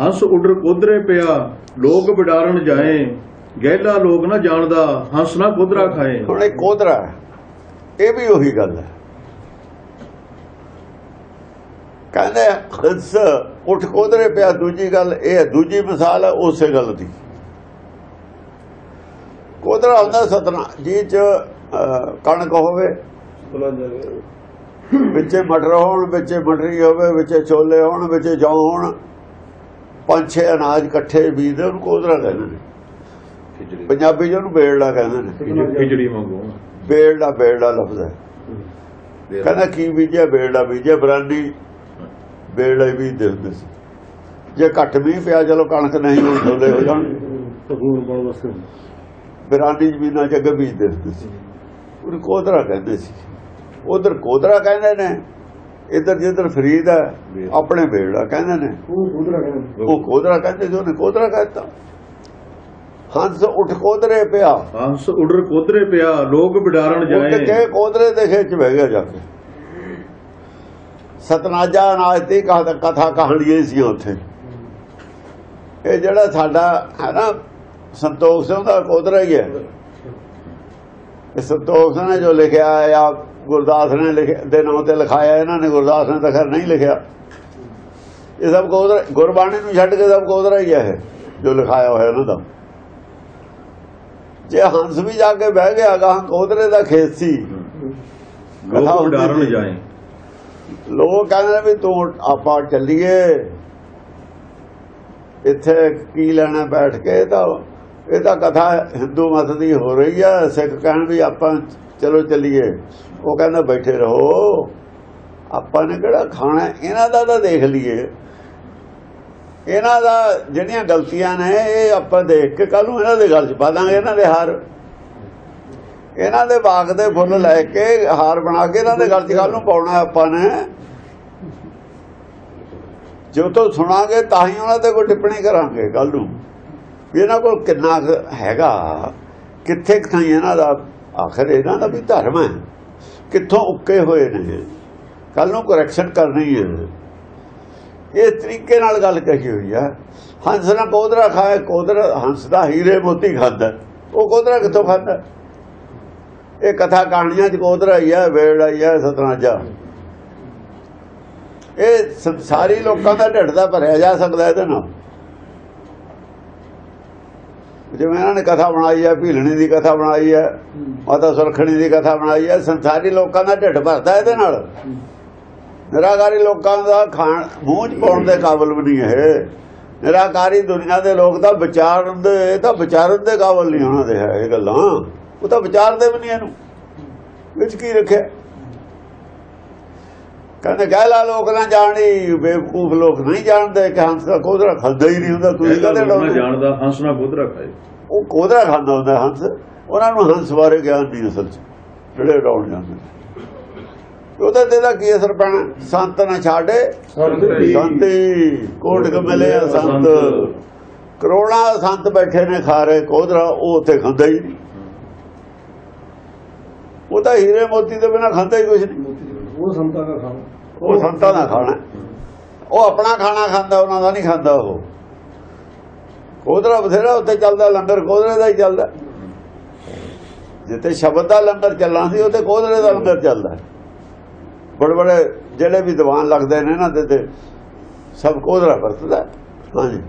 ਹੰਸ ਉਡਰ ਕੋਧਰੇ ਪਿਆ ਲੋਕ ਬਿਡਾਰਨ ਜਾਏ। ਗਹਿਲਾ ਲੋਕ ਨਾ ਜਾਣਦਾ ਹੰਸ ਨਾ ਕੋਧਰਾ ਖਾਏ। ਹੁਣ ਇਹ ਕੋਧਰਾ। ਇਹ ਵੀ ਉਹੀ ਗੱਲ ਹੈ। ਕਹਿੰਦੇ ਹੰਸ ਉੱਠ ਕੋਧਰੇ ਪਿਆ ਦੂਜੀ ਗੱਲ ਇਹ ਹੈ, ਦੂਜੀ ਮਿਸਾਲ ਹੈ ਉਸੇ ਗੱਲ ਦੀ। ਕੋਧਰਾ ਹੁੰਦਾ ਸਤਨਾ ਜੀ ਚ ਕਣਕ ਹੋਵੇ। ਵਿੱਚੇ ਮਟਰ ਹੋਣ ਵਿੱਚੇ ਮਟਰੀ ਹੋਵੇ ਵਿੱਚੇ ਛੋਲੇ ਹੋਣ ਵਿੱਚੇ ਜੌਂ ਹੋਣ ਪੰਜ ਛੇ ਅਨਾਜ ਇਕੱਠੇ ਬੀਜਦੇ ਉਹਨੂੰ ਕੋਧਰਾ ਕਹਿੰਦੇ ਨੇ। ਪੰਜਾਬੀ ਚ ਉਹਨੂੰ ਬੇੜਲਾ ਕਹਿੰਦੇ ਨੇ। ਖਿਚੜੀ ਮੰਗੋ ਬੇੜਲਾ ਬੇੜਲਾ ਲਫ਼ਜ਼ ਹੈ। ਕਹਿੰਦਾ ਕੀ ਬੀਜਿਆ? ਬੇੜਲਾ ਬੀਜਿਆ। ਬਰਾਨੀ ਬੇੜਲਾ ਹੀ ਬੀਜਦੇ ਹੁੰਦੇ ਸੀ। ਜੇ ਘੱਟ ਮੀਂਹ ਪਿਆ ਚਲੋ ਕਣਕ ਨਹੀਂ ਹੋਈ ਛੋਲੇ ਹੋ ਜਾਣ। ਬਰਾਨੀ ਜ਼ਮੀਨਾਂ ਚ ਅੱਗੇ ਬੀਜਦੇ ਸੀ। ਉਹਨੂੰ ਕੋਧਰਾ ਕਹਿੰਦੇ ਸੀ। ਉਧਰ ਕੋਧਰਾ ਕਹਿੰਦੇ ਨੇ। ਇੱਧਰ ਜਿੱਧਰ ਫਰੀਦ ਹੈ ਆਪਣੇ ਬੇੜਲਾ ਕਹਿੰਦੇ ਨੇ। ਉਹ ਕੋਧਰਾ ਕਹਿੰਦੇ। ਸੀ ਉਹਨੇ ਕੋਧਰਾ ਕਹਿੰਦਾ ਹੰਸ ਉੱਠ ਕੋਧਰੇ ਪਿਆ। ਹੰਸ ਉਡਰ ਕੋਧਰੇ ਪਿਆ ਲੋਕ ਬਿਡਾਰਨ ਉੱਠ ਜਾਏ। ਕੇ ਕੋਧਰੇ ਦੇ ਖੇਚ ਬਹਿ ਗਿਆ ਜਾ ਕੇ। ਸਤਨਾਜਾ ਅਨਾਜ ਦੀ ਕਥਾ ਕਹਾਣੀਆਂ ਸੀ ਉੱਥੇ। ਇਹ ਜਿਹੜਾ ਸਾਡਾ ਹੈ ਨਾ ਸੰਤੋਖ ਸਿੰਘ ਦਾ ਕੋਧਰਾ ਹੀ ਹੈ। ਇਹ ਸੰਤੋਖ ਨੇ ਜੋ ਲਿਖਿਆ ਹੈ ਜਾਂ ਗੁਰਦਾਸ ਨੇ ਲਿਖਿਆ ਦੇ ਨਾਂ ਤੇ ਲਿਖਾਇਆ ਇਹਨਾਂ ਨੇ ਗੁਰਦਾਸ ਨੇ ਤਾਂ ਖੈਰ ਨਹੀਂ ਲਿਖਿਆ। ਇਹ ਸਭ ਕੋਧਰਾ ਗੁਰਬਾਣੀ ਨੂੰ ਛੱਡ ਕੇ ਸਭ ਕੋਧਰਾ ਹੀ ਹੈ ਜੋ ਲਿਖਾਇਆ ਹੋਇਆ ਇਹਨਾਂ ਦਾ। ਜੇ ਹੰਸ ਵੀ ਜਾ ਕੇ ਬਹਿ ਗਿਆ ਗਾਂ ਕੋਧਰੇ ਦਾ ਖੇਤ ਸੀ। ਕਥਾ ਸੀ। ਜਾਏ। ਲੋਕ ਕਹਿੰਦੇ ਵੀ ਤੂੰ ਆਪਾਂ ਚੱਲੀਏ। ਇੱਥੇ ਕੀ ਲੈਣਾ ਬੈਠ ਕੇ ਤਾਂ ਇਹ ਤਾਂ ਕਥਾ ਹਿੰਦੂ ਮਤ ਦੀ ਹੋ ਰਹੀ ਆ, ਸਿੱਖ ਕਹਿਣ ਵੀ ਆਪਾਂ ਚਲੋ ਚੱਲੀਏ। ਉਹ ਕਹਿੰਦਾ ਬੈਠੇ ਰਹੋ। ਆਪਾਂ ਨੇ ਕਿਹੜਾ ਖਾਣਾ ਇਹਨਾਂ ਦਾ ਤਾਂ ਦੇਖ ਲਈਏ। ਇਹਨਾਂ ਦਾ ਜਿਹੜੀਆਂ ਗਲਤੀਆਂ ਨੇ, ਇਹ ਆਪਾਂ ਦੇਖ ਕੇ ਕੱਲ ਨੂੰ ਇਹਨਾਂ ਦੇ ਗੱਲ ਚ ਪਾ ਦਾਂਗੇ, ਇਹਨਾਂ ਦੇ ਹਾਰ। ਇਹਨਾਂ ਦੇ ਬਾਗ ਦੇ ਫੁੱਲ ਲੈ ਕੇ ਹਾਰ ਬਣਾ ਕੇ ਇਹਨਾਂ ਦੇ ਗੱਲ ਚ ਕੱਲ ਨੂੰ ਪਾਉਣਾ ਆਪਾਂ ਨੇ। ਜੋ ਤੋਂ ਸੁਣਾਂਗੇ, ਤਾਂ ਹੀ ਉਹਨਾਂ ਤੇ ਕੋਈ ਟਿੱਪਣੀ ਕਰਾਂਗੇ ਕੱਲ ਨੂੰ। ਵੀ ਇਹਨਾਂ ਕੋਲ ਕਿੰਨਾ ਹੈਗਾ, ਕਿੱਥੇ ਕੁ ਥਾਈ ਇਹਨਾਂ ਦਾ ਆਖਰ ਇਹਨਾਂ ਦਾ ਵੀ ਧਰਮ ਹੈ, ਕਿੱਥੋਂ ਉੱਕੇ ਹੋਏ ਨੇ ਕੱਲ ਨੂੰ ਕਰੈਕਸ਼ਨ ਕਰਨੀ ਹੈ। ਇਸ ਤਰੀਕੇ ਨਾਲ ਗੱਲ ਕਹੀ ਹੋਈ ਆ, ਹੰਸ ਨਾ ਕੋਦਰਾ ਖਾਏ ਕੋਦਰਾ ਹੰਸ ਦਾ ਹੀਰੇ ਮੋਤੀ ਖਾਂਦਾ, ਉਹ ਕੋਦਰਾ ਕਿੱਥੋਂ ਖਾਂਦਾ? ਇਹ ਕਥਾ ਕਹਾਣੀਆਂ ਚ ਕੋਦਰਾ ਹੀ ਆ ਵੇੜ ਆਈ ਆ, ਸਤਨਾਜਾ। ਇਹ ਸੰਸਾਰੀ ਲੋਕਾਂ ਦਾ ਢਿੱਡ ਦਾ ਭਰਿਆ ਜਾ ਸਕਦਾ ਇਹਦੇ ਨਾਲ। ਜਿਵੇਂ ਇਹਨਾਂ ਨੇ ਕਥਾ ਬਣਾਈ ਹੈ ਭੀਲਣੀ ਦੀ ਕਥਾ ਬਣਾਈ ਹੈ ਮਾਤਾ ਸੁਰਖਣੀ ਦੀ ਕਥਾ ਬਣਾਈ ਹੈ ਸੰਸਾਰੀ ਲੋਕਾਂ ਦਾ ਢਿੱਡ ਭਰਦਾ ਇਹਦੇ ਨਾਲ। ਨਿਰਾਕਾਰੀ ਲੋਕਾਂ ਦਾ ਖਾਣ ਮੂੰਹ ਚ ਪਾਉਣ ਦੇ ਕਾਬਲ ਵੀ ਨਹੀਂ ਹੈ ਨਿਰਾਕਾਰੀ ਦੁਨੀਆ ਦੇ ਲੋਕ ਤਾਂ ਵਿਚਾਰਨ ਦੇ ਇਹ ਤਾਂ ਵਿਚਾਰਨ ਦੇ ਕਾਬਲ ਨਹੀਂ ਉਹਨਾਂ ਦੇ ਹੈ ਇਹ ਗੱਲਾਂ। ਉਹ ਤਾਂ ਵਿਚਾਰਦੇ ਵੀ ਨਹੀਂ ਇਹਨੂੰ। ਵਿੱਚ ਕੀ ਰੱਖਿਆ? ਕਹਿੰਦੇ ਗਹਿਲਾ ਲੋਕ ਨਾ ਜਾਣੀ ਬੇਵਕੂਫ ਲੋਕ ਨਹੀਂ ਜਾਣਦੇ ਕਿ ਹੰਸ ਦਾ ਕੋਧਰਾ ਖਾਂਦਾ ਹੀ ਨਹੀਂ ਹੁੰਦਾ ਤੁਸੀਂ ਕਹਦੇ ਨਾ ਡਾਉਂਦੇ ਜਾਣਦਾ ਹੰਸ ਨਾ ਕੋਧਰਾ ਖਾਏ। ਉਹ ਕੋਧਰਾ ਖਾਂਦਾ ਹੁੰਦਾ ਹੰਸ ਉਹਨਾਂ ਨੂੰ ਹੰਸ ਬਾਰੇ ਗਿਆਨ ਨਹੀਂ ਅਸਲ ਚ ਜਿਹੜੇ ਡਾਉਣ ਜਾਂਦੇ ਨੇ। ਉਹਦਾ ਤੇ ਦਾ ਕੀ ਅਸਰ ਪੈਣਾ? ਸੰਤ ਨਾ ਛਾੜੇ। ਸੰਤੀ ਕੋਟ ਕ ਮਿਲੇ ਆ ਸੰਤ। ਕਰੋੜਾਂ ਸੰਤ ਬੈਠੇ ਨੇ ਖਾਰੇ ਕੋਧਰਾ ਉਹ ਉੱਥੇ ਖਾਂਦਾ ਹੀ ਨਹੀਂ। ਉਹ ਤਾਂ ਹੀਰੇ ਮੋਤੀ ਤੋਂ ਬਿਨਾ ਖਾਂਦਾ ਹੀ ਕੁਝ ਨਹੀਂ। ਉਹ ਸੰਤਾਂ ਦਾ ਖਾਣਾ। ਉਹ ਸੰਤਾਂ ਦਾ ਖਾਣਾ। ਉਹ ਆਪਣਾ ਖਾਣਾ ਖਾਂਦਾ, ਉਹਨਾਂ ਦਾ ਨਹੀਂ ਖਾਂਦਾ ਉਹ। ਕੋਧਰਾ ਬਥੇਰਾ ਉੱਤੇ ਚੱਲਦਾ, ਲੰਗਰ ਕੋਧਰੇ ਦਾ ਹੀ ਚੱਲਦਾ। ਜਿੱਥੇ ਸ਼ਬਦ ਦਾ ਲੰਗਰ ਚੱਲਣਾ ਸੀ, ਉੱਥੇ ਕੋਧਰੇ ਦਾ ਲੰਗਰ ਚੱਲਦਾ। ਬੜੇ ਬੜੇ ਜਿਹੜੇ ਵੀ ਦੀਵਾਨ ਲੱਗਦੇ ਨੇ ਨਾ, ਤੇ ਤੇ ਸਭ ਕੋਧਰਾ ਵਰਤਦਾ। ਹਾਂਜੀ।